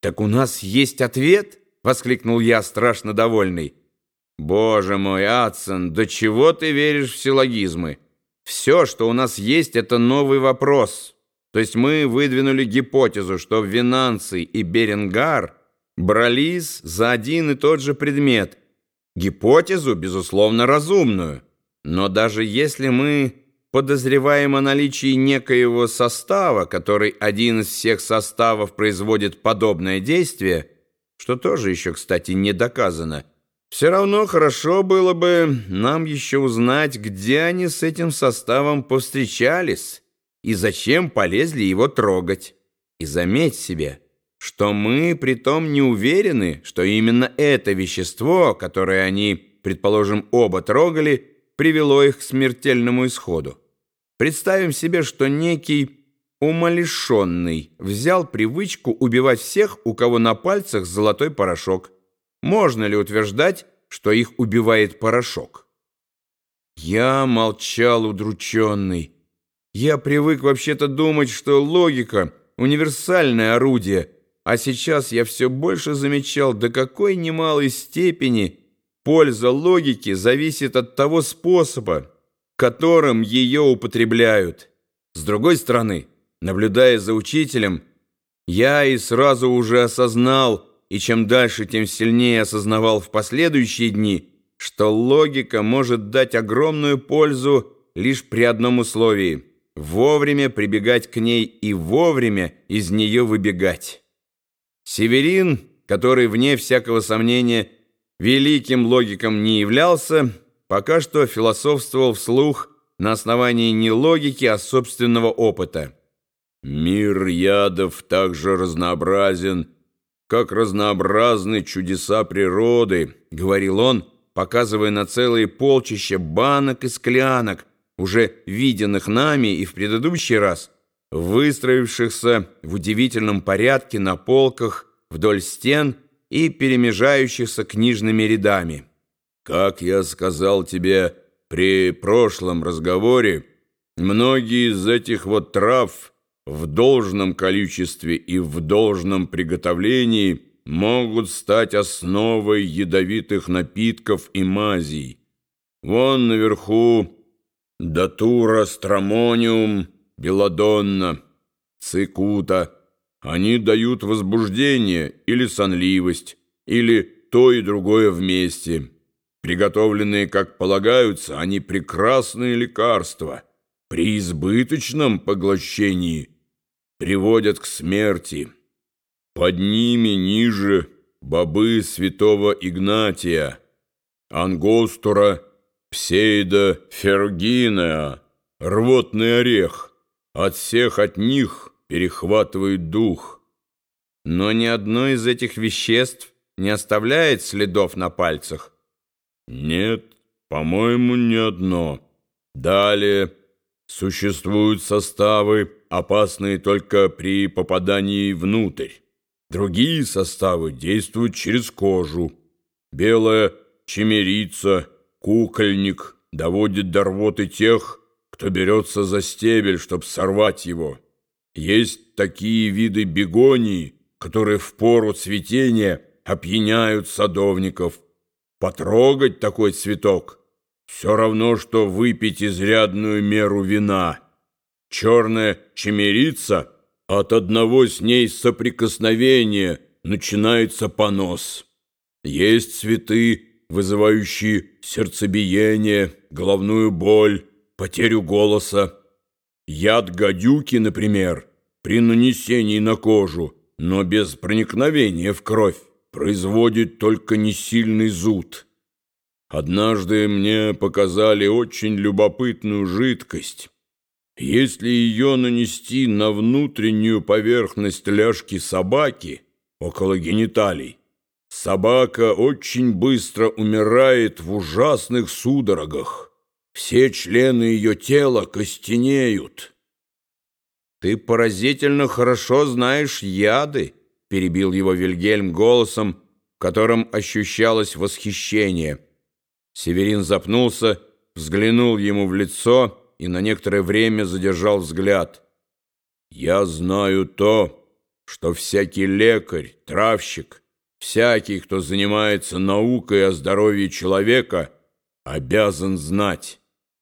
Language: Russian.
«Так у нас есть ответ?» — воскликнул я, страшно довольный. «Боже мой, Адсон, до чего ты веришь в силлогизмы? Все, что у нас есть, это новый вопрос. То есть мы выдвинули гипотезу, что Винанций и Беренгар брались за один и тот же предмет. Гипотезу, безусловно, разумную. Но даже если мы подозреваем о наличии некоего состава, который один из всех составов производит подобное действие, что тоже еще, кстати, не доказано, все равно хорошо было бы нам еще узнать, где они с этим составом повстречались и зачем полезли его трогать. И заметь себе, что мы притом не уверены, что именно это вещество, которое они, предположим, оба трогали, привело их к смертельному исходу. Представим себе, что некий умалишенный взял привычку убивать всех, у кого на пальцах золотой порошок. Можно ли утверждать, что их убивает порошок? Я молчал удрученный. Я привык вообще-то думать, что логика — универсальное орудие, а сейчас я все больше замечал, до какой немалой степени польза логики зависит от того способа, которым ее употребляют. С другой стороны, наблюдая за учителем, я и сразу уже осознал, и чем дальше, тем сильнее осознавал в последующие дни, что логика может дать огромную пользу лишь при одном условии – вовремя прибегать к ней и вовремя из нее выбегать. Северин, который, вне всякого сомнения, великим логиком не являлся – пока что философствовал вслух на основании не логики, а собственного опыта. «Мир ядов так же разнообразен, как разнообразны чудеса природы», — говорил он, показывая на целые полчища банок и склянок, уже виденных нами и в предыдущий раз, выстроившихся в удивительном порядке на полках вдоль стен и перемежающихся книжными рядами. Как я сказал тебе при прошлом разговоре, многие из этих вот трав в должном количестве и в должном приготовлении могут стать основой ядовитых напитков и мазей. Вон наверху датура стромониум, белладонна, цикута. Они дают возбуждение или сонливость, или то и другое вместе. Приготовленные, как полагаются, они прекрасные лекарства. При избыточном поглощении приводят к смерти. Под ними ниже бобы святого Игнатия, ангостура, псейда, фергинеа, рвотный орех. От всех от них перехватывает дух. Но ни одно из этих веществ не оставляет следов на пальцах. Нет, по-моему, не одно. Далее существуют составы, опасные только при попадании внутрь. Другие составы действуют через кожу. Белая чемерица, кукольник доводит до рвоты тех, кто берется за стебель, чтобы сорвать его. Есть такие виды бегонии, которые в пору цветения опьяняют садовников – Потрогать такой цветок все равно, что выпить изрядную меру вина. Черная чемерица от одного с ней соприкосновения начинается понос. Есть цветы, вызывающие сердцебиение, головную боль, потерю голоса. Яд гадюки, например, при нанесении на кожу, но без проникновения в кровь производит только несильный зуд. Однажды мне показали очень любопытную жидкость. Если ее нанести на внутреннюю поверхность ляжки собаки, около гениталий, собака очень быстро умирает в ужасных судорогах. Все члены ее тела костенеют. «Ты поразительно хорошо знаешь яды», — перебил его Вильгельм голосом, в котором ощущалось восхищение. Северин запнулся, взглянул ему в лицо и на некоторое время задержал взгляд. «Я знаю то, что всякий лекарь, травщик, всякий, кто занимается наукой о здоровье человека, обязан знать.